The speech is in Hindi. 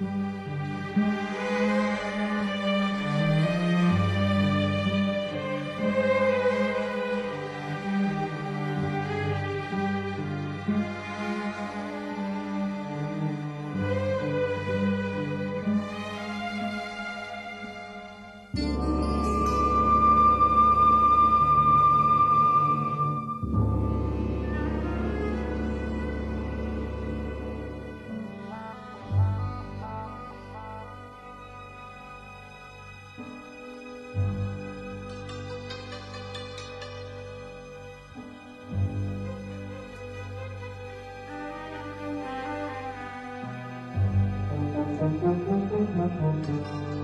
mm you Thank you.